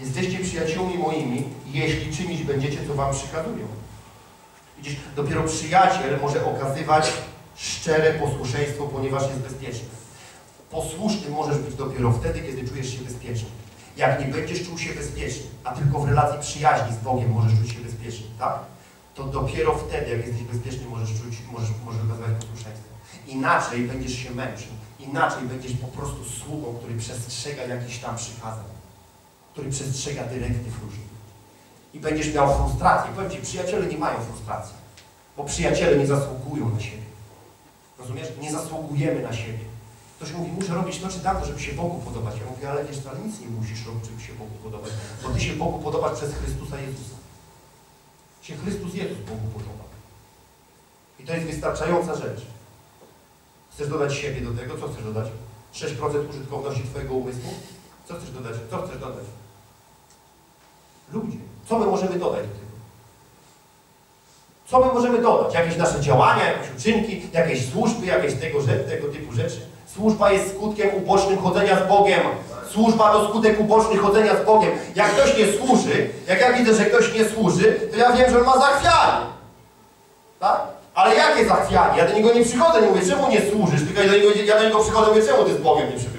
Jesteście przyjaciółmi moimi, jeśli czynić będziecie, co wam przykazują. Widzisz, dopiero przyjaciel może okazywać szczere posłuszeństwo, ponieważ jest bezpieczny. Posłuszny możesz być dopiero wtedy, kiedy czujesz się bezpieczny. Jak nie będziesz czuł się bezpieczny, a tylko w relacji przyjaźni z Bogiem możesz czuć się bezpieczny, tak? To dopiero wtedy, jak jesteś bezpieczny, możesz czuć, możesz, możesz okazywać posłuszeństwo. Inaczej będziesz się męczył. Inaczej będziesz po prostu sługą, który przestrzega jakichś tam przykazań. Który przestrzega dyrektyw różnych. I będziesz miał frustrację. Powiem Ci, przyjaciele nie mają frustracji. Bo przyjaciele nie zasługują na siebie. Rozumiesz? Nie zasługujemy na siebie. Ktoś mówi, muszę robić to czy tamto, żeby się Bogu podobać. Ja mówię, ale wiesz, ale nic nie musisz robić, żeby się Bogu podobać. Bo Ty się Bogu podobasz przez Chrystusa Jezusa. Się Chrystus Jezus Bogu podoba. I to jest wystarczająca rzecz. Chcesz dodać siebie do tego? Co chcesz dodać? 6% użytkowności Twojego umysłu? Co chcesz dodać? Co chcesz dodać? Ludzie. Co my możemy dodać do tego? Co my możemy dodać? Jakieś nasze działania, jakieś uczynki, jakieś służby, jakieś tego, tego typu rzeczy? Służba jest skutkiem ubocznym chodzenia z Bogiem. Służba to skutek uboczny chodzenia z Bogiem. Jak ktoś nie służy, jak ja widzę, że ktoś nie służy, to ja wiem, że on ma zachwianie. Tak? Ale jakie zachwianie? Ja do niego nie przychodzę, nie mówię, czemu nie służysz? Tylko ja do niego, ja do niego przychodzę, mówię, czemu ty z Bogiem nie przebywasz?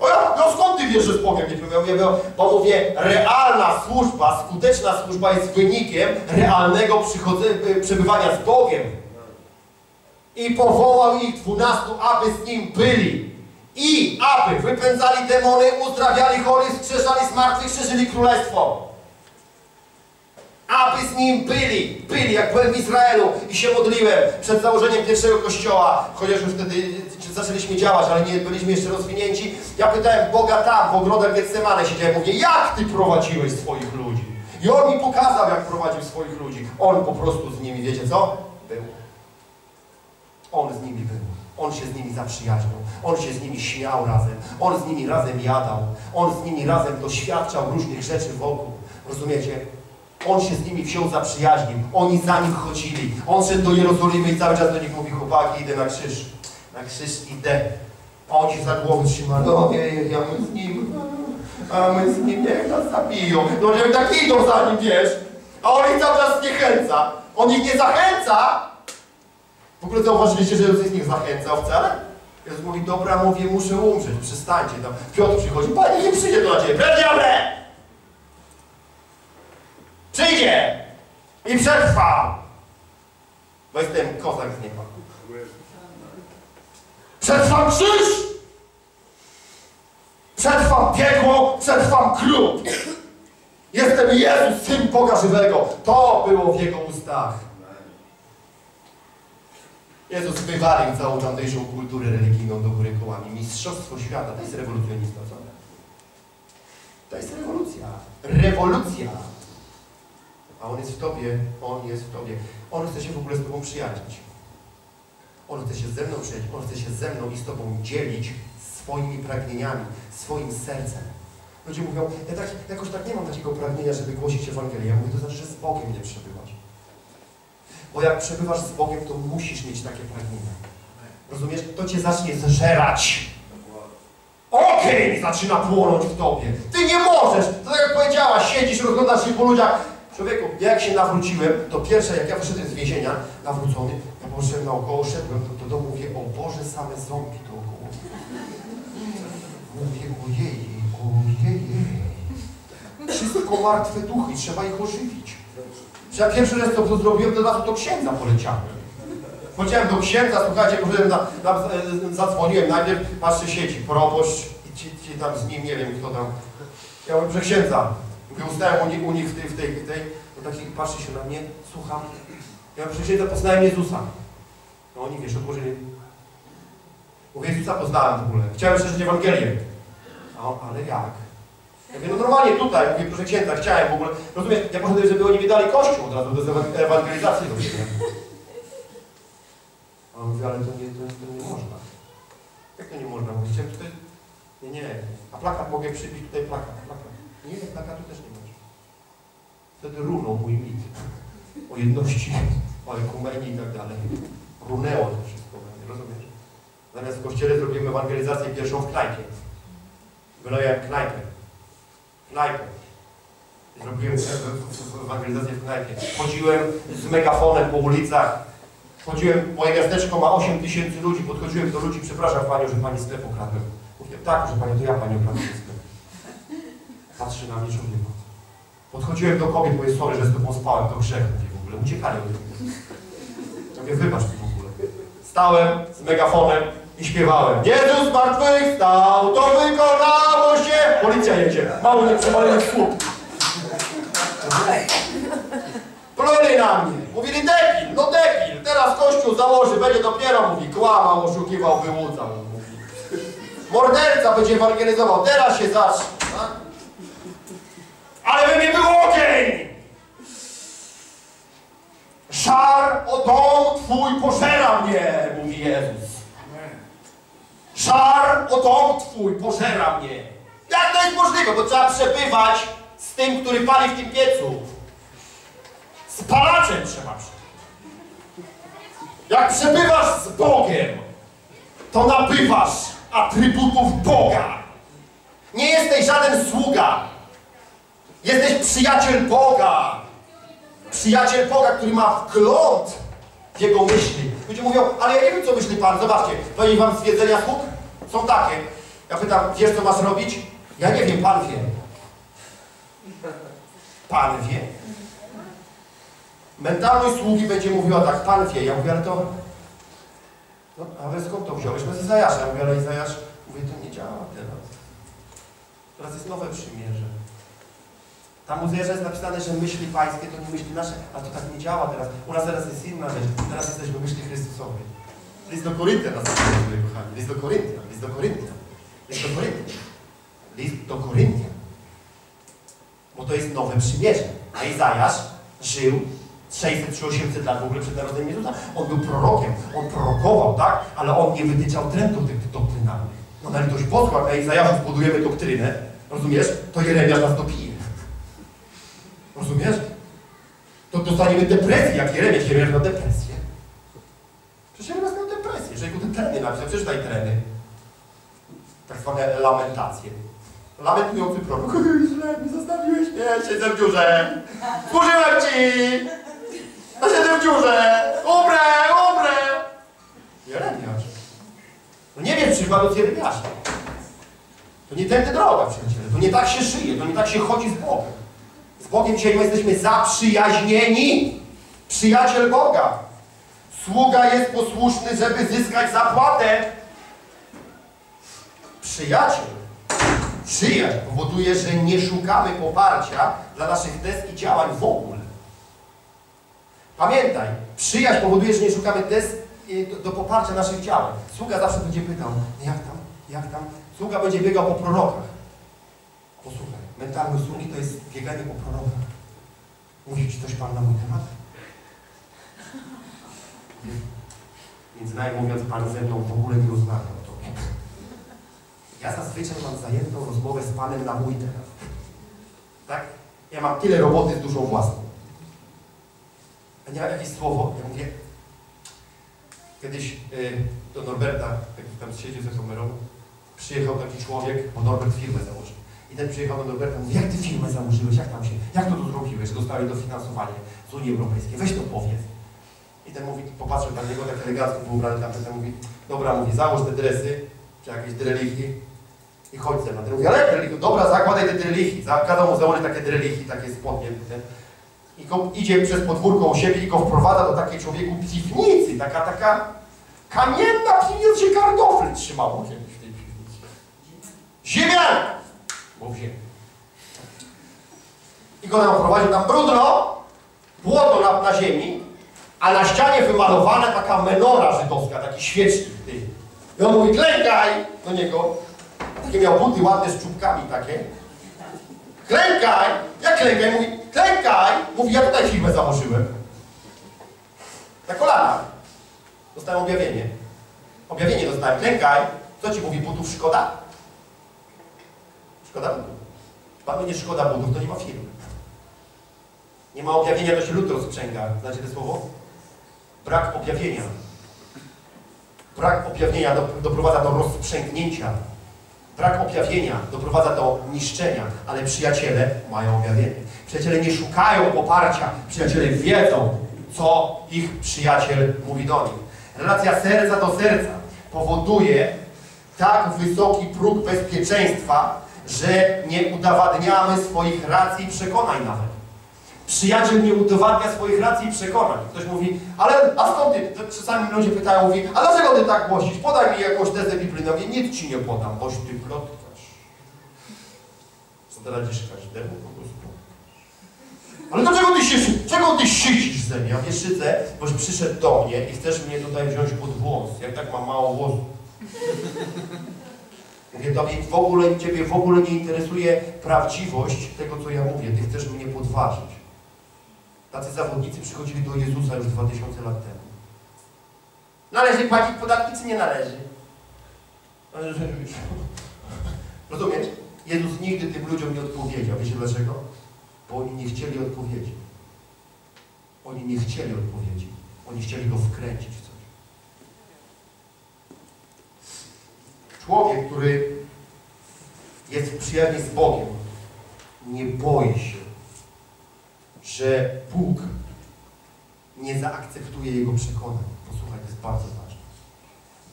O ja, no skąd ty wiesz, że nie przebywasz? Ja mówię, bo mówię, realna służba, skuteczna służba jest wynikiem realnego przebywania z Bogiem. I powołał ich dwunastu, aby z nim byli. I aby wypędzali demony, uzdrawiali chorych, skrzeszali zmartwych, szerzyli królestwo aby z nim byli. Byli, jak byłem w Izraelu i się modliłem przed założeniem pierwszego kościoła, chociaż już wtedy zaczęliśmy działać, ale nie byliśmy jeszcze rozwinięci. Ja pytałem Boga tam, w ogrodach Getsemane siedziałem, mówię, jak Ty prowadziłeś swoich ludzi? I On mi pokazał, jak prowadził swoich ludzi. On po prostu z nimi, wiecie co? Był. On z nimi był. On się z nimi zaprzyjaźnił. On się z nimi śmiał razem. On z nimi razem jadał. On z nimi razem doświadczał różnych rzeczy wokół. Rozumiecie? On się z nimi wziął zaprzyjaźnił. Oni za nim chodzili. On szedł do Jerozolimy i cały czas do nich mówi, chłopaki, idę na krzyż. Krzyż idę. Oni za głowę trzymali. No nie, ja my z nim. A my z nim, niech nas zabiją. No że tak idą za nim, wiesz. A on ich cały czas zniechęca. On ich nie zachęca. W ogóle zauważyliście, że Jezus ich nie zachęcał wcale? Jezus mówi, dobra, mówię, muszę umrzeć, przestańcie tam. Piotr przychodzi, Panie, nie przyjdzie do ciebie. Diable! Przyjdzie i przetrwa. Bo jestem kozak z nieba. Przetrwam krzyż! Przetrwam piekło, przetrwam klub. Jestem Jezus, Syn Boga Żywego. To było w Jego ustach. Jezus wywalił całą tamtejszą kulturę religijną do góry kołami. Mistrzostwo świata. To jest rewolucjonista, co? To jest rewolucja. Rewolucja. A On jest w Tobie, On jest w Tobie. On chce się w ogóle z Tobą przyjaźnić. On chce się ze mną przyjaźnić, On chce się ze mną i z Tobą dzielić swoimi pragnieniami, swoim sercem. Ludzie mówią, ja tak, jakoś tak nie mam takiego pragnienia, żeby głosić Ewangelię. Ja mówię, to znaczy, że z Bogiem nie przebywać. Bo jak przebywasz z Bogiem, to musisz mieć takie pragnienia. Rozumiesz? To Cię zacznie zżerać. Ogień zaczyna płonąć w Tobie. Ty nie możesz. To tak jak powiedziałaś, siedzisz, rozglądasz się po ludziach, Człowieku, ja jak się nawróciłem, to pierwsze, jak ja wyszedłem z więzienia, nawrócony, poszedłem naokoło, szedłem do, do domu, mówię, o Boże, same ząbki dookoła. Mówię, ojej, ojej. Wszystko martwe duchy, trzeba ich ożywić. Ja pierwszy raz to, zrobiłem, to razu do księdza poleciałem. Powiedziałem do księdza, słuchajcie, na, na, zadzwoniłem, najpierw patrzę sieci, proboszcz i ci, ci tam z nim, nie wiem kto tam. Ja mówię, że księdza, Mówię, ustałem u nich, u nich w tej, w tej, w tej, to taki patrzy się na mnie, słucham. Ja przecież poznałem Jezusa. No oni, wiesz, otworzyli. Mówię, Jezusa poznałem w ogóle. Chciałem szerzyć Ewangelię. A ale jak? Ja mówię, no normalnie tutaj, mówię, proszę księdza, chciałem w ogóle. Rozumiesz, ja poszedłem, żeby oni mi dali kościół od razu do ewangelizacji. A on mówi, ale to nie, to, to nie można. Jak to nie można? Mówię, chciałem tutaj... Nie, nie. A plakat mogę przybić tutaj plakat, plakat. Nie, plakatu też nie masz. Wtedy runął mój mit o jedności, o ekumenii i tak dalej. Runęło to wszystko rozumiesz? Zamiast w kościele zrobimy ewangelizację pierwszą w knajpie. Wynająłem knajpę. Knajpę. Zrobiłem ewangelizację w knajpie. Chodziłem z megafonem po ulicach. Chodziłem, moje miasteczko ma 8 tysięcy ludzi. Podchodziłem do ludzi, przepraszam Panią, że Pani sklep okradłem. Mówię, tak, że Panią, to ja Pani okradłem sklep. Patrzy na mnie człowiek. Podchodziłem do kobiet, mówię, sorry, że z Tobą spałem, to grzech. Mówię, w ogóle uciekali ode mnie. Ja mówię, wybacz mi w ogóle. Stałem z megafonem i śpiewałem. Jezus zmartwychwstał, to wykonało się. Policja jedzie. Mało nie przewalenie słup. Pluli na mnie. Mówili debil, no debil. Teraz kościół założy, będzie dopiero, mówi, kłamał, oszukiwał, wyłudzał. Mówi. Morderca będzie ewangelizował, teraz się zacznie. Tak? Ale by mnie był ogień! Szar o dom Twój pożera mnie, mówi Jezus. Żar o dom Twój pożera mnie. Jak to jest możliwe? Bo trzeba przebywać z tym, który pali w tym piecu. Z palaczem trzeba przebywać. Jak przebywasz z Bogiem, to nabywasz atrybutów Boga. Nie jesteś żaden sługa. Jesteś przyjaciel Boga. Przyjaciel Boga, który ma wgląd w Jego myśli. Ludzie mówią, ale ja nie wiem, co myśli Pan. Zobaczcie, powiedzieć Wam stwierdzenia sług? Są takie. Ja pytam, wiesz, co masz robić? Ja nie wiem, Pan wie. Pan wie. Mentalność sługi będzie mówiła tak, Pan wie. Ja mówię, ale to... No, ale skąd to wziąłeś? No z Izajasza. Ja mówię, ale Izajasz... Mówię, to nie działa teraz. Teraz jest nowe przymierze. Tam u Izajasza jest napisane, że myśli pańskie to nie myśli nasze, a to tak nie działa teraz. U nas teraz jest inna rzecz. Teraz jesteśmy myśli Chrystusowej. List do Koryntian nas mój kochani. List do Koryntian, list do Koryntian. List do Koryntian. List do Koryntian. Bo to jest nowe przymierze. A Izajasz żył 600 czy 800 lat w ogóle przed narodzeniem Jezusa. On był prorokiem, on prorokował, tak? Ale on nie wytyczał trendów tych doktrynalnych. No na litość boską, jak na zbudujemy doktrynę, rozumiesz? To Jeremiasz nas dopije. Rozumiesz? To dostaniemy depresję, jak Jeremiasz. Jeremiasz miał depresję. Przecież Jeremiasz miał depresję. Jeżeli te tereny napisał, przeczytaj tereny. Tak zwane lamentacje. Lamentujący prorok. Źle mi zostawiłeś, nie, siedzę w dziurze. Służyłem ci! No siedzę w dziurze! Umrę, umrę! Jeremiasz. No nie wiem przykładu z Jeremiasza. To nie tędy droga, przyjaciele. To nie tak się żyje, to nie tak się chodzi z Bogiem. Z Bogiem dzisiaj my jesteśmy zaprzyjaźnieni. Przyjaciel Boga. Sługa jest posłuszny, żeby zyskać zapłatę. Przyjaciel. Przyjaźń powoduje, że nie szukamy poparcia dla naszych tez i działań w ogóle. Pamiętaj, przyjaźń powoduje, że nie szukamy tez y, do, do poparcia naszych działań. Sługa zawsze będzie pytał, "No jak tam, jak tam? Sługa będzie biegał po prorokach. Posłuchaj, mentalność sługi to jest bieganie po prorokach. Mówi Ci coś Pan na mój temat? Nami mówiąc, Pan ze mną w ogóle nie rozmawia o Tobie. Ja zazwyczaj mam zajętą rozmowę z Panem na mój temat. Tak? Ja mam tyle roboty z duszą własną. A nie ma jakieś słowo, ja mówię, kiedyś y, do Norberta, jak tam siedział za kamerą, przyjechał taki człowiek, bo Norbert firmę założył. I ten przyjechał do Norberta, mówi, jak ty firmę założyłeś, jak tam się, jak to tu zrobiłeś, dostałeś dofinansowanie z Unii Europejskiej, weź to powiedz. I ten mówi, popatrzył na niego, tak elegancko był ubrany tam, ten mówi, dobra, mówi, załóż te dresy, czy jakieś drelichy i chodź ze mną. Ten mówi, ale drelichy? Dobra, zakładaj te drelichy. Kazał mu założyć takie drelichy, takie spodnie. Ten. I go idzie przez podwórko u siebie i go wprowadza do takiej człowieku piwnicy, taka, taka kamienna piwnica, się kartofle trzymało kiedyś w tej piwnicy. Ziemianka! Bo ziemi. I go tam prowadził, tam brudno, błoto na, na ziemi, a na ścianie wymalowana taka menora żydowska, taki świecznik. Ty. I on mówi, klękaj do niego. Takie miał buty ładne z czubkami takie. Klękaj! Jak klękaj? Mówi, klękaj! Mówi, ja tutaj firmę założyłem. Na kolanach. Dostałem objawienie. Objawienie dostałem. Klękaj. Co ci mówi, butów szkoda? Szkoda butów. Panu nie szkoda butów, to nie ma firmy. Nie ma objawienia, to się lud rozprzęga. Znacie to słowo? Brak objawienia. Brak objawienia do, doprowadza do rozprzęgnięcia. Brak objawienia doprowadza do niszczenia, ale przyjaciele mają objawienie. Przyjaciele nie szukają poparcia, przyjaciele wiedzą, co ich przyjaciel mówi do nich. Relacja serca do serca powoduje tak wysoki próg bezpieczeństwa, że nie udowadniamy swoich racji i przekonań nawet. Przyjaciel nie udowadnia swoich racji i przekonań. Ktoś mówi, ale a skąd ty? Czasami ludzie pytają, mówi, a dlaczego ty tak głosisz? Podaj mi jakąś tezę biblijną. Ja nic ci nie podam, boś ty plotkasz. Zdradzisz każdemu po prostu. Ale dlaczego ty się, czego ty szycisz ze mnie? Ja wiesz, szydzę, boś przyszedł do mnie i chcesz mnie tutaj wziąć pod włos. Jak tak mam mało włosów. Mówię, tobie w ogóle, Ciebie w ogóle nie interesuje prawdziwość tego, co ja mówię. Ty chcesz mnie podważyć. Tacy zawodnicy przychodzili do Jezusa już 2000 lat temu. Należy płacić podatki, czy nie należy? Rozumiesz? Jezus nigdy tym ludziom nie odpowiedział. Wiecie dlaczego? Bo oni nie chcieli odpowiedzi. Oni nie chcieli odpowiedzi. Oni chcieli go wkręcić w coś. Człowiek, który jest w przyjaźni z Bogiem, nie boi się, że Bóg nie zaakceptuje jego przekonań. Posłuchaj, to jest bardzo ważne.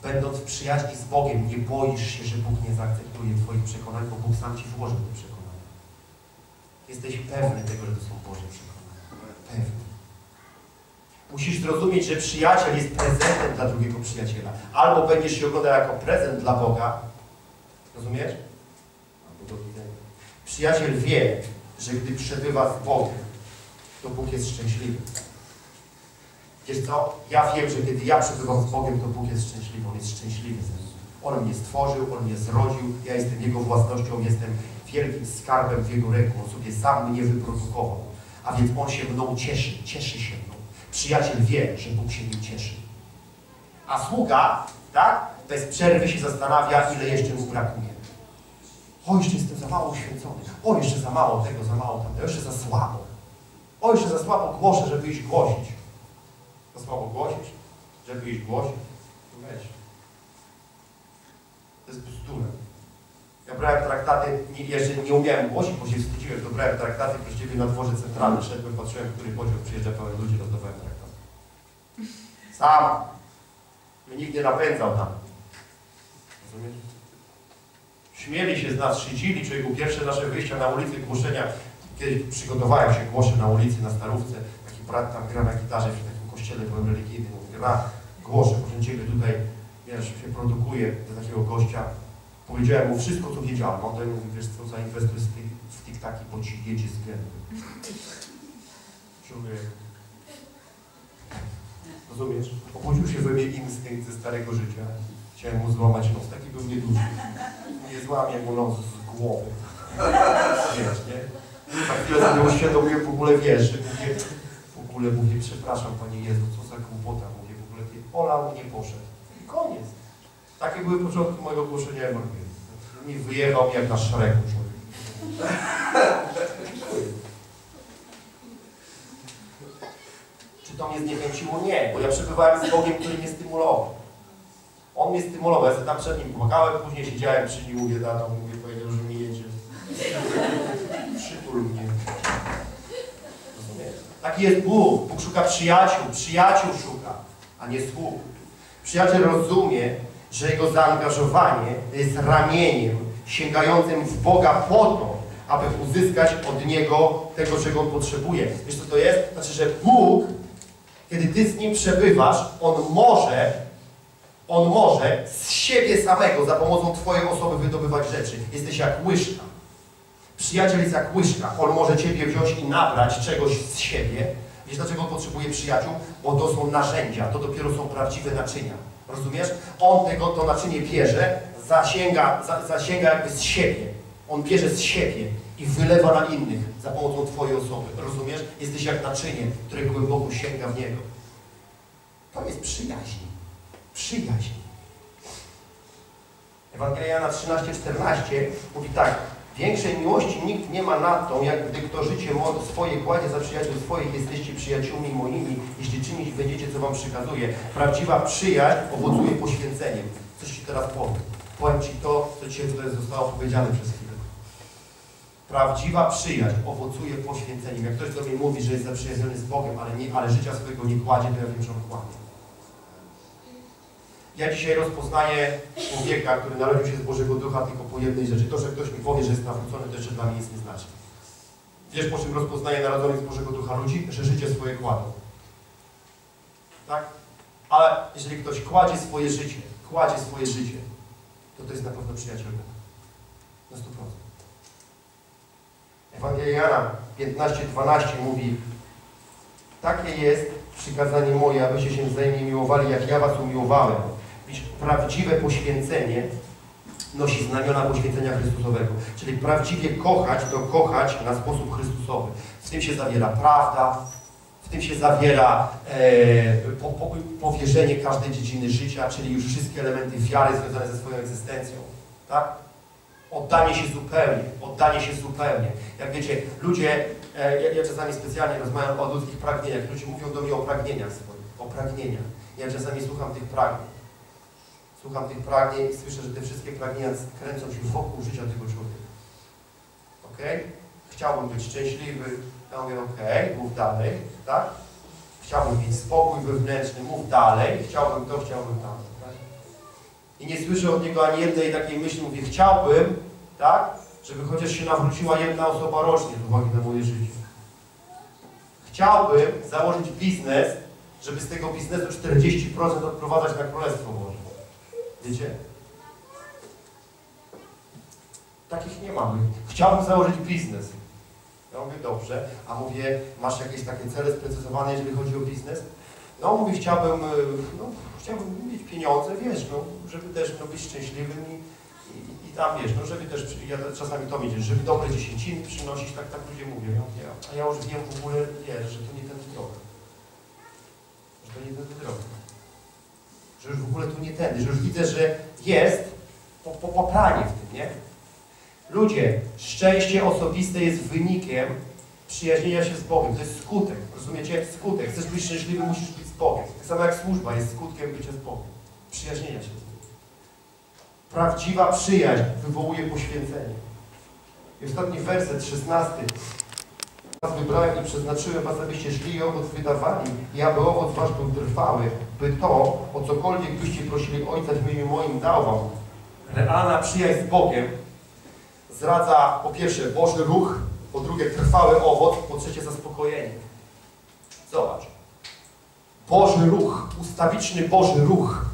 Będąc w przyjaźni z Bogiem, nie boisz się, że Bóg nie zaakceptuje Twoich przekonań, bo Bóg sam Ci włożył te przekonania. Jesteś pewny tego, że to są Boże przekonania. Pewny. Musisz zrozumieć, że przyjaciel jest prezentem dla drugiego przyjaciela. Albo będziesz się oglądał jako prezent dla Boga. Rozumiesz? Albo. Przyjaciel wie, że gdy przebywa z Bogiem, to Bóg jest szczęśliwy. Wiesz co? Ja wiem, że kiedy ja przebywam z Bogiem, to Bóg jest szczęśliwy. On jest szczęśliwy ze mną. On mnie stworzył, On mnie zrodził, ja jestem Jego własnością, jestem wielkim skarbem w Jego ręku. On sobie sam mnie wyprodukował. A więc On się mną cieszy, cieszy się mną. Przyjaciel wie, że Bóg się nim cieszy. A sługa, tak, bez przerwy się zastanawia, ile jeszcze mu brakuje. O, jeszcze jestem za mało uświęcony. O, jeszcze za mało tego, za mało tamtego, jeszcze za słabo. O, jeszcze za słabo głoszę, żeby iść głosić. Za słabo głosić? Żeby iść głosić? Weź. To jest bzdura. Ja brałem traktaty, nie, jeszcze nie umiałem głosić, bo się wstydziłem, to brałem traktaty ciebie na dworze centralnym, szedłem, patrzyłem, który pociąg przyjeżdża pełen ludzi, rozdawałem traktaty. Sam. Mnie nikt nie napędzał tam. Rozumiesz? Śmieli się z nas, szydzili, człowieku, pierwsze nasze wyjścia na ulicy głoszenia, kiedyś przygotowałem się, głoszę na ulicy, na Starówce, taki brat tam gra na gitarze przy takim kościele byłem religijnym, mówię, gra, głoszę, proszę Ciebie tutaj, wiesz, się produkuje do takiego gościa, Powiedziałem mu wszystko, co wiedziałem. On do mnie mówi, wiesz co, zainwestuj w tik- w tiktaki, bo ci jedzie z gęby. Człowiek. Rozumiesz? Obudził się we mnie instynkt ze starego życia. Chciałem mu złamać nos. Taki był nieduży. Nie złamię mu nos z głowy. Wiesz, nie? Za chwilę sobie uświadomiłem w ogóle, wiesz, mówię, w ogóle mówię, przepraszam Panie Jezu, co za głupota. Mówię, w ogóle Ty olał, nie poszedł. I koniec. Takie były początki mojego głoszenia Ewangelii. Mi wyjechał jak na szeregu człowiek. Czy to mnie zniechęciło? Nie, bo ja przebywałem z Bogiem, który mnie stymulował. On mnie stymulował, ja sobie tam przed nim pomagałem, później siedziałem przy nim, mówię, tato, mówię, powiedział, że mi jedzie. Przytul mnie. Taki jest Bóg. Bóg szuka przyjaciół, przyjaciół szuka, a nie sług. Przyjaciel rozumie, że jego zaangażowanie jest ramieniem sięgającym w Boga po to, aby uzyskać od Niego tego, czego On potrzebuje. Wiesz co to jest? Znaczy, że Bóg, kiedy Ty z Nim przebywasz, On może, On może z siebie samego, za pomocą Twojej osoby wydobywać rzeczy. Jesteś jak łyżka. Przyjaciel jest jak łyżka. On może Ciebie wziąć i nabrać czegoś z siebie. Wiesz dlaczego on potrzebuje przyjaciół? Bo to są narzędzia, to dopiero są prawdziwe naczynia. Rozumiesz? On tego to naczynie bierze, zasięga, za, zasięga jakby z siebie. On bierze z siebie i wylewa na innych za pomocą Twojej osoby. Rozumiesz? Jesteś jak naczynie, które głęboko sięga w Niego. To jest przyjaźń. Przyjaźń. Ewangelia Jana 13:14 mówi tak. Większej miłości nikt nie ma nad tą, jak gdy kto życie swoje kładzie za przyjaciół swoich, jesteście przyjaciółmi moimi, jeśli czynić będziecie, co wam przykazuje. Prawdziwa przyjaźń owocuje poświęceniem. Coś Ci teraz powiem. powiem Ci to, co dzisiaj tutaj zostało powiedziane przez chwilę. Prawdziwa przyjaźń owocuje poświęceniem. Jak ktoś do mnie mówi, że jest zaprzyjaźniony z Bogiem, ale, nie, ale życia swojego nie kładzie, to ja wiem, że on kłamie. Ja dzisiaj rozpoznaję człowieka, który narodził się z Bożego Ducha tylko po jednej rzeczy. To, że ktoś mi powie, że jest nawrócony, jeszcze dla mnie nic nie znaczy. Wiesz, po czym rozpoznaję narodzonych z Bożego Ducha ludzi? Że życie swoje kładą. Tak? Ale jeżeli ktoś kładzie swoje życie, kładzie swoje życie, to to jest na pewno przyjaciel Boga. Na 100%. Ewangelia Jana 15:12 mówi Takie jest przykazanie moje, abyście się wzajemnie miłowali, jak ja was umiłowałem. Prawdziwe poświęcenie nosi znamiona poświęcenia Chrystusowego. Czyli prawdziwie kochać, to kochać na sposób Chrystusowy. W tym się zawiera prawda, w tym się zawiera e, po, po, powierzenie każdej dziedziny życia, czyli już wszystkie elementy wiary związane ze swoją egzystencją. Tak? Oddanie się zupełnie, oddanie się zupełnie. Jak wiecie, ludzie, e, ja, ja czasami specjalnie rozmawiam o ludzkich pragnieniach, ludzie mówią do mnie o pragnieniach swoich, o pragnieniach. Ja czasami słucham tych pragnień. Słucham tych pragnień i słyszę, że te wszystkie pragnienia kręcą się wokół życia tego człowieka. Ok? Chciałbym być szczęśliwy. Ja mówię, ok, mów dalej, tak? Chciałbym mieć spokój wewnętrzny, mów dalej. Chciałbym to, chciałbym tam. Tak? I nie słyszę od niego ani jednej takiej myśli. Mówię, chciałbym, tak? Żeby chociaż się nawróciła jedna osoba rocznie z uwagi na moje życie. Chciałbym założyć biznes, żeby z tego biznesu 40% odprowadzać na Królestwo Boże. Wiecie? Takich nie mamy. Chciałbym założyć biznes. Ja mówię, dobrze. A mówię, masz jakieś takie cele sprecyzowane, jeżeli chodzi o biznes? No, mówię, chciałbym, y, no, chciałbym mieć pieniądze, wiesz, no, żeby też no, być szczęśliwym i, i, i tam, wiesz, no, żeby też, ja czasami to widzisz, żeby dobre dziesięciny przynosić, tak, tak ludzie mówią. Ja mówię, a ja już wiem w ogóle, wiesz, że to nie ten droga. Że to nie ten droga że już w ogóle tu nie tędy, że już widzę, że jest po, po, popranie w tym, nie? Ludzie, szczęście osobiste jest wynikiem przyjaźnienia się z Bogiem. To jest skutek, rozumiecie? Skutek. Chcesz być szczęśliwy, musisz być z Bogiem. Tak samo jak służba jest skutkiem bycia z Bogiem. Przyjaźnienia się z Bogiem. Prawdziwa przyjaźń wywołuje poświęcenie. I ostatni werset, 16. Was wybrałem i przeznaczyłem was, abyście szli i owoc wydawali i aby owoc wasz był trwały, by to, o cokolwiek byście prosili Ojca w imieniu moim dał wam. Realna przyjaźń z Bogiem zdradza po pierwsze Boży ruch, po drugie trwały owoc, po trzecie zaspokojenie. Zobacz. Boży ruch, ustawiczny Boży ruch.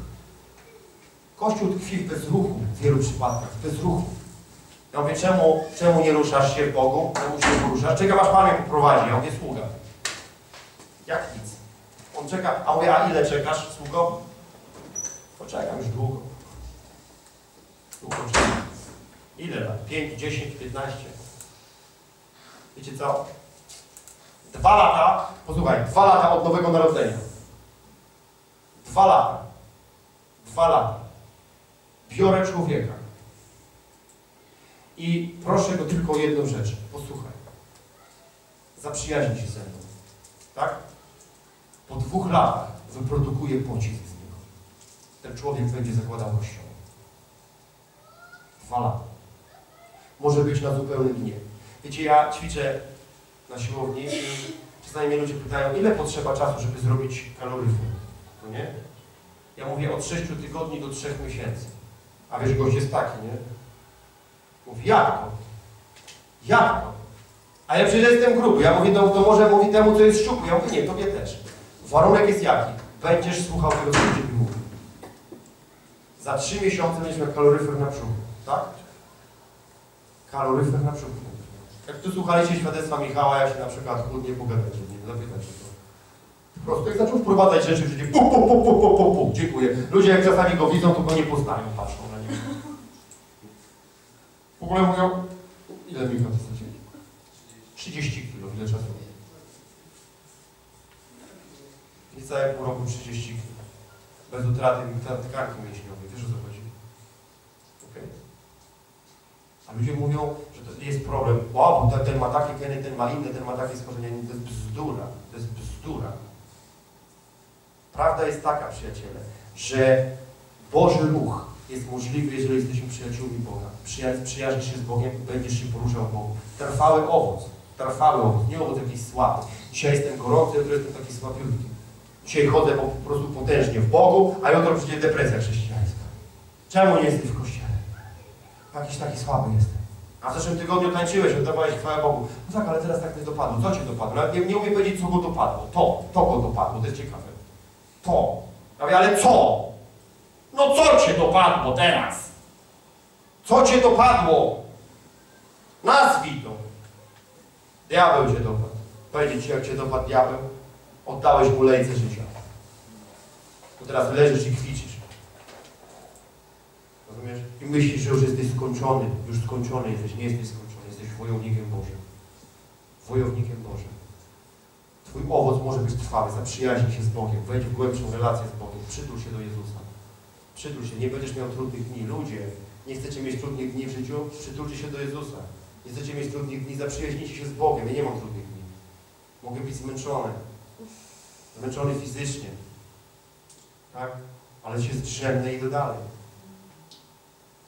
Kościół tkwi w bezruchu w wielu przypadkach, w bezruchu. Ja mówię, czemu, czemu nie ruszasz się Bogu? Czemu się nie poruszasz? Czeka, aż Pan mnie poprowadzi. Ja mówię, sługa. Jak nic. On czeka, a mówię, a ile czekasz, sługo? Poczekam już długo. Długo czekam. Ile lat? 5, 10, 15. Wiecie co? Dwa lata, posłuchaj, dwa lata od Nowego Narodzenia. Dwa lata. Dwa lata. Biorę człowieka. I proszę go tylko o jedną rzecz. Posłuchaj. Zaprzyjaźnij się ze mną. Tak? Po dwóch latach wyprodukuje pocisk z niego. Ten człowiek będzie zakładał kościoł. Dwa lata. Może być na zupełny dnie. Wiecie, ja ćwiczę na siłowni i czasami mnie ludzie pytają, ile potrzeba czasu, żeby zrobić kaloryfer. No nie? Ja mówię od 6 tygodni do 3 miesięcy. A wiesz, gość jest taki, nie? Mówi, jak to? Jak to? A ja przecież jestem gruby. Ja mówię, no to może mówi temu, co jest szczupły. Ja mówię, nie, tobie też. Warunek jest jaki? Będziesz słuchał tego, co Ciebie mówi. Za trzy miesiące będziesz miał kaloryfer na brzuchu. Tak? Kaloryfer na brzuchu. Jak tu słuchaliście świadectwa Michała, jak się na przykład chudnie pogadać, nie zapytać się to. Po prostu jak zaczął wprowadzać rzeczy, że pu, pu, pu, pu, pu, pu, pu, dziękuję. Ludzie jak czasami go widzą, to go nie poznają, patrzą na niego. W ogóle mówią, ile to straciłeś? 30 kilo, ile czasu? Niecałe pół roku 30 kilo. Bez utraty tkanki mięśniowej. Wiesz o co chodzi? Okay. A ludzie mówią, że to jest problem. Wow, ten, ten ma takie geny, ten ma inne, ten ma takie schorzenia. To jest bzdura. To jest bzdura. Prawda jest taka, przyjaciele, że Boży ruch jest możliwy, jeżeli jesteśmy przyjaciółmi Boga. Przyja przyjaźnisz się z Bogiem, będziesz się poruszał Bogu. Trwały owoc, trwały owoc, nie owoc jakiś słaby. Dzisiaj jestem gorący, jutro jestem taki słabiutki. Dzisiaj chodzę po, po prostu potężnie w Bogu, a jutro przyjdzie depresja chrześcijańska. Czemu nie jesteś w kościele? Jakiś taki słaby jestem. A w zeszłym tygodniu tańczyłeś, oddawałeś chwałę Bogu. No tak, ale teraz tak mnie dopadło. Co cię dopadło? Nawet nie, nie umiem powiedzieć, co go dopadło. To, to go dopadło, to jest ciekawe. To. Ja mówię, ale co? No co cię dopadło teraz? Co cię dopadło? Nazwij to. Diabeł cię dopadł. Powiedzieć ci, jak cię dopadł diabeł? Oddałeś mu lejce życia. To teraz leżysz i kwicisz. Rozumiesz? I myślisz, że już jesteś skończony. Już skończony jesteś. Nie jesteś skończony. Jesteś wojownikiem Bożym. Wojownikiem Bożym. Twój owoc może być trwały. Zaprzyjaźnij się z Bogiem. Wejdź w głębszą relację z Bogiem. Przytul się do Jezusa. Przytul się. Nie będziesz miał trudnych dni. Ludzie, nie chcecie mieć trudnych dni w życiu? Przytulcie się do Jezusa. Nie chcecie mieć trudnych dni? Zaprzyjaźnijcie się z Bogiem. Ja nie mam trudnych dni. Mogę być zmęczony. Zmęczony fizycznie. Tak? Ale się zdrzemnę i idę dalej.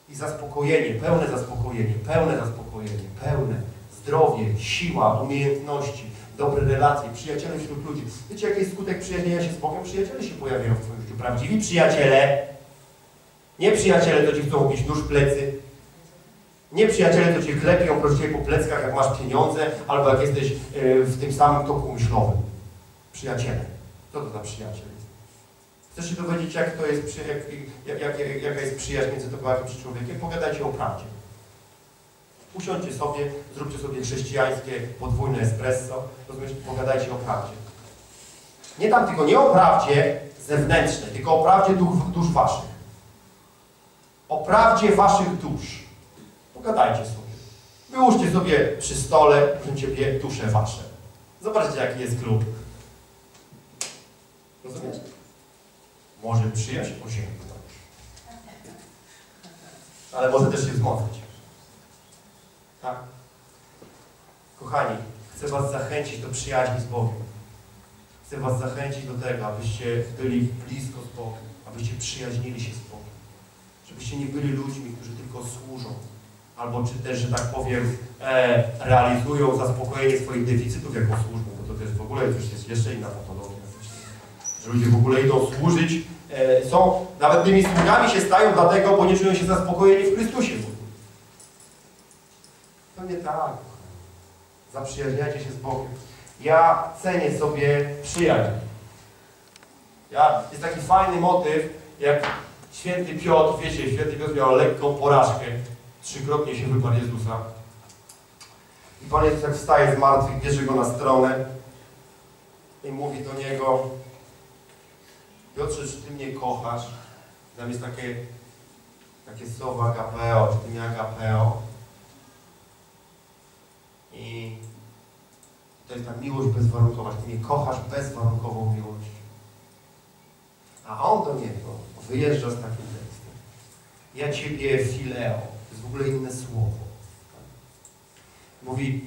I zaspokojenie, pełne zaspokojenie, pełne zaspokojenie, pełne zdrowie, siła, umiejętności, dobre relacje, przyjaciele wśród ludzi. Wiecie, jaki jest skutek przyjaźnienia się z Bogiem? Przyjaciele się pojawiają w Twoim życiu. Prawdziwi przyjaciele. Nie przyjaciele, to Ci chcą kupić nóż w plecy. Nie przyjaciele, to Cię klepią, Cię po pleckach, jak masz pieniądze, albo jak jesteś yy, w tym samym toku myślowym. Przyjaciele. Co to za przyjaciel jest? Chcesz się dowiedzieć, jak to jest, jak, jak, jak, jaka jest przyjaźń między tobą a człowiekiem? Pogadajcie o prawdzie. Usiądźcie sobie, zróbcie sobie chrześcijańskie podwójne espresso, rozumiecie? Pogadajcie o prawdzie. Nie tam tylko, nie o prawdzie zewnętrznej, tylko o prawdzie dusz, dusz waszych. O prawdzie waszych dusz. Pogadajcie sobie. Wyłóżcie sobie przy stole, proszę Ciebie, dusze wasze. Zobaczcie, jaki jest klub. Rozumiesz? Może przyjaźń osiągnąć. Ale może też się wzmocnić. Tak? Kochani, chcę Was zachęcić do przyjaźni z Bogiem. Chcę Was zachęcić do tego, abyście byli blisko z Bogiem, abyście przyjaźnili się z Bogiem. Żebyście nie byli ludźmi, którzy tylko służą, albo czy też, że tak powiem, e, realizują zaspokojenie swoich deficytów jako służbę, bo to też w ogóle już jest jeszcze inna patologia. Że ludzie w ogóle idą służyć, e, są, nawet tymi sługami się stają dlatego, bo nie czują się zaspokojeni w Chrystusie. To nie tak. Zaprzyjaźniajcie się z Bogiem. Ja cenię sobie przyjaźń. Ja, jest taki fajny motyw, jak święty Piotr, wiecie, święty Piotr miał lekką porażkę. Trzykrotnie się wyparł Jezusa. I Pan Jezus jak wstaje z martwych, bierze go na stronę i mówi do niego Piotrze, czy Ty mnie kochasz? Tam jest takie, takie słowo agapeo, czy Ty mnie agapeo? I to jest ta miłość bezwarunkowa, Ty mnie kochasz bezwarunkową miłością. A on do niego wyjeżdża z takim tekstem. Ja Ciebie fileo. To jest w ogóle inne słowo. Mówi,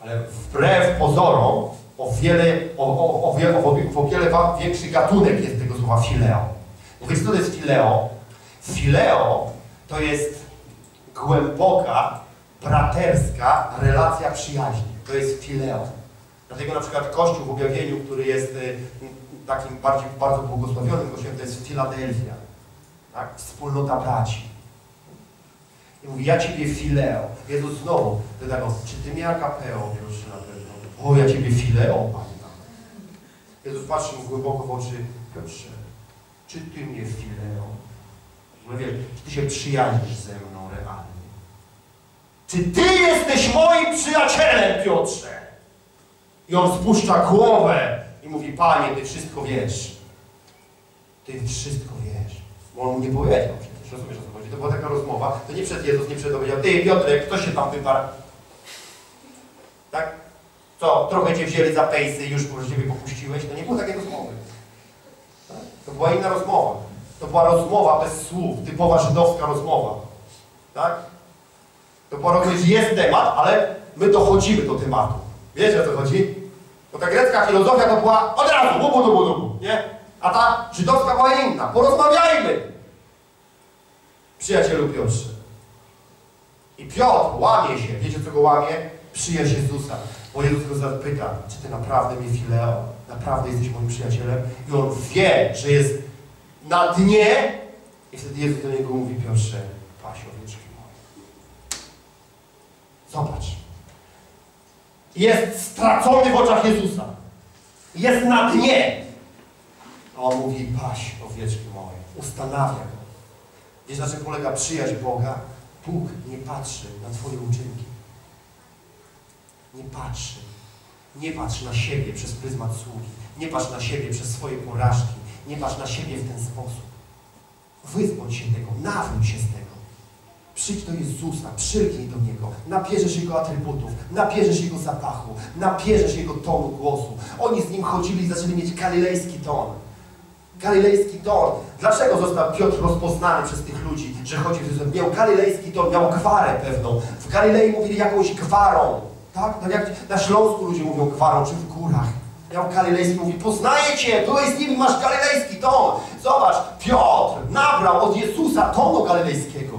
ale wbrew pozorom o wiele, o, o, o, wiele, o, wiele większy gatunek jest tego słowa fileo. Mówię, co to jest fileo? Fileo to jest głęboka, braterska relacja przyjaźni. To jest fileo. Dlatego na przykład Kościół w objawieniu, który jest y, takim bardziej bardzo błogosławionym kościołem, to jest Filadelfia. Tak? Wspólnota braci. I mówi, ja Ciebie fileo. Jezus znowu do tego, czy Ty mnie agapeo, proszę na pewno. O, ja Ciebie fileo, Panie. Jezus patrzy mu głęboko w oczy, Piotrze, czy Ty mnie fileo? Mówię, czy Ty się przyjaźnisz ze mną realnie? Czy Ty jesteś moim przyjacielem, Piotrze? I on spuszcza głowę i mówi, Panie, Ty wszystko wiesz. Ty wszystko wiesz. Bo on nie powiedział przecież, rozumiesz o co chodzi? To była taka rozmowa, to nie przed Jezus nie przedowiedział, Ty, Piotrek, kto się tam wyparł? Tak? Co, trochę Cię wzięli za pejsy już może Ciebie popuściłeś? To nie było takiej rozmowy. Tak? To była inna rozmowa. To była rozmowa bez słów, typowa żydowska rozmowa. Tak? To była że jest temat, ale my dochodzimy do tematu. Wiecie o co chodzi? Bo ta grecka filozofia to była od razu, bubu, bubu, bubu, nie? A ta żydowska była inna. Porozmawiajmy. Przyjacielu Piotrze. I Piotr łamie się. Wiecie, co go łamie? Przyjaźń Jezusa. Bo Jezus go zapyta, czy ty naprawdę mnie fileo? Naprawdę jesteś moim przyjacielem? I on wie, że jest na dnie. I wtedy Jezus do niego mówi, Piotrze, paś owieczki moje. Zobacz. Jest stracony w oczach Jezusa. Jest na dnie. A on mówi, paś owieczki moje. Ustanawia go. Wiesz, na czym polega przyjaźń Boga? Bóg nie patrzy na Twoje uczynki. Nie patrzy. Nie patrz na siebie przez pryzmat sługi. Nie patrz na siebie przez swoje porażki. Nie patrz na siebie w ten sposób. Wyzbądź się tego, nawróć się z tego. Przyjdź do Jezusa, przylgnij do Niego, napierzesz Jego atrybutów, napierzesz Jego zapachu, napierzesz Jego tonu głosu. Oni z Nim chodzili i zaczęli mieć galilejski ton. Galilejski ton. Dlaczego został Piotr rozpoznany przez tych ludzi, że chodzi w Jezusem? Miał galilejski ton, miał gwarę pewną. W Galilei mówili jakąś gwarą. Tak? Jak na Śląsku ludzie mówią gwarą, czy w górach. Miał galilejski, mówi, poznaję Cię, byłeś z masz galilejski ton. Zobacz, Piotr nabrał od Jezusa tonu galilejskiego.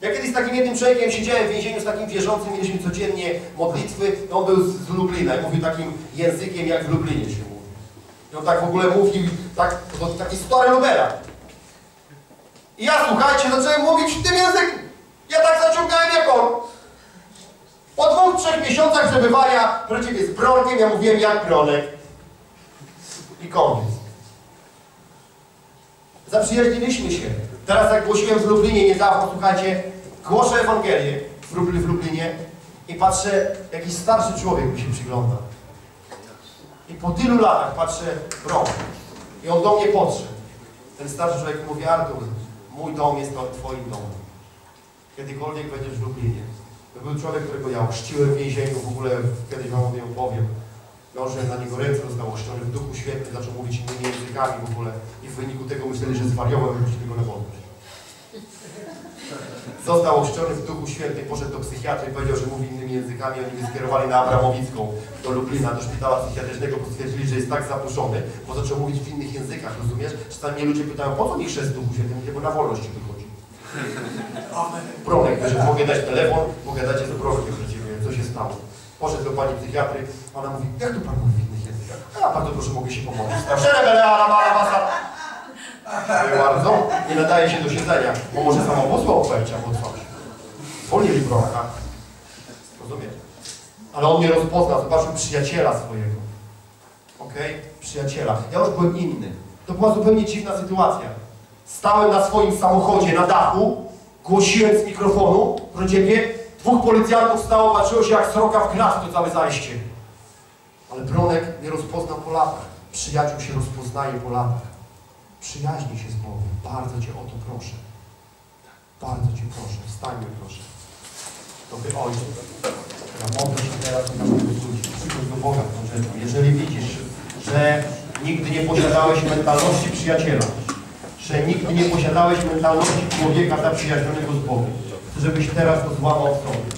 Ja kiedyś z takim jednym człowiekiem siedziałem w więzieniu, z takim wierzącym, mieliśmy codziennie modlitwy, no on był z Lublina i mówił takim językiem, jak w Lublinie się mówi. I on tak w ogóle mówił, tak, to taki stary Lubera. I ja, słuchajcie, zacząłem mówić w tym języku. Ja tak zaciągałem jak on. Po dwóch, trzech miesiącach przebywania wrócił z Bronkiem, ja mówiłem jak Bronek. I koniec. Zaprzyjaźniliśmy się. Teraz jak głosiłem w Lublinie niedawno, słuchajcie, głoszę Ewangelię w, Lubli, w Lublinie i patrzę, jakiś starszy człowiek mi się przygląda. I po tylu latach patrzę w rok. I on do mnie podszedł. Ten starszy człowiek mówi, Artur, mój dom jest twoim domem. Kiedykolwiek będziesz w Lublinie. To był człowiek, którego ja ochrzciłem w więzieniu, w ogóle kiedyś wam o tym opowiem. Wiąże na niego ręce, został ochrzczony w Duchu Świętym, zaczął mówić innymi językami w ogóle i w wyniku tego myśleli, że zwariował i wrócili go na wolność. Został ochrzczony w Duchu Świętym, poszedł do psychiatry i powiedział, że mówi innymi językami, oni mnie skierowali na Abramowicką, do Lublina, do szpitala psychiatrycznego, bo stwierdzili, że jest tak zaburzony, bo zaczął mówić w innych językach, rozumiesz? Czasami ludzie pytają, po co mi chrzest w Duchu Świętym? Mówię, bo na wolność ci wychodzi. Bronek, że mogę dać telefon, mogę dać jest Bronek, co się stało. Poszedł do pani psychiatry, ona mówi, jak to pan mówi w innych językach? A bardzo proszę, mogę się pomodlić. Dziękuję bardzo. Nie nadaje się do siedzenia, bo może samobójstwo opłeć albo coś. Zwolnili Bronka. Rozumiesz? Ale on mnie rozpoznał, zobaczył przyjaciela swojego. Okej? Przyjaciela. Ja już byłem inny. To była zupełnie dziwna sytuacja. Stałem na swoim samochodzie na dachu, głosiłem z mikrofonu, pro ciebie, dwóch policjantów stało, patrzyło się jak sroka w klas, to całe zajście. Ale Bronek mnie rozpoznał po latach. Przyjaciół się rozpoznaje po latach. Przyjaźnij się z Bogiem. Bardzo Cię o to proszę. Bardzo Cię proszę. Wstańmy proszę. Dobry Ojcze, ja modlę się teraz naszych ludzi. Przychodź do Boga tą rzeczą. Jeżeli widzisz, że nigdy nie posiadałeś mentalności przyjaciela, że nigdy nie posiadałeś mentalności człowieka zaprzyjaźnionego z Bogiem, żebyś teraz to złamał w sobie.